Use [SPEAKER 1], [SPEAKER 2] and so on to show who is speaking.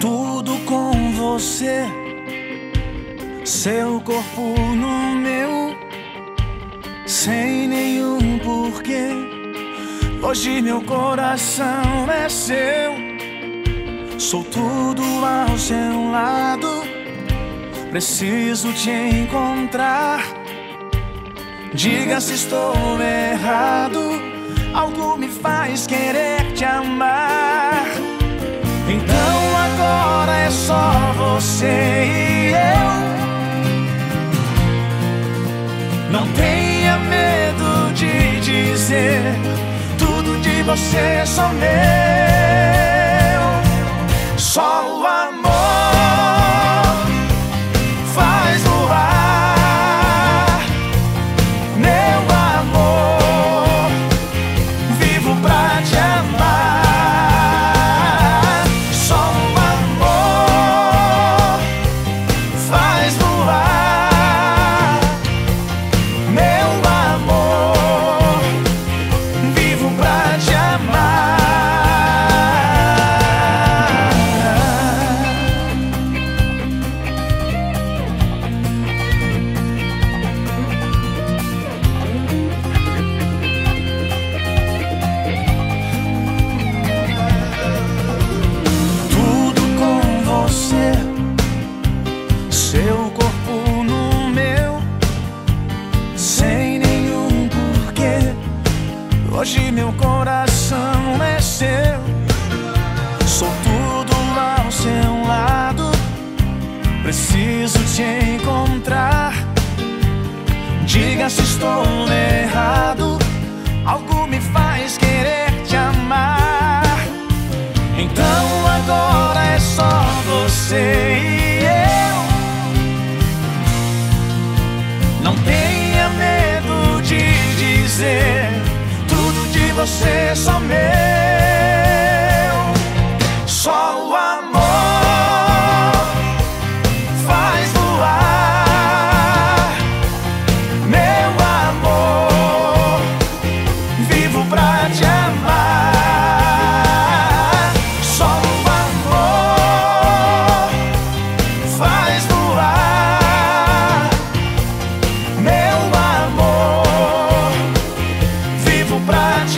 [SPEAKER 1] Tudo com você, seu corpo no meu, sem nenhum porquê. Hoje meu coração é seu, sou tudo ao seu lado. Preciso te encontrar. Diga se estou errado. Algo me faz querer te amar. Então agora é só você e eu. Não tenha você é só meu. Só o amor meu coração é seu, sou tudo ao seu lado. Preciso te encontrar. Diga se estou errado. Algo me faz querer te amar. Então agora é só você e eu. Não tenha medo de dizer você só meu, só o amor faz voar, meu amor, vivo pra te amar, só o amor faz voar, meu amor, vivo pra te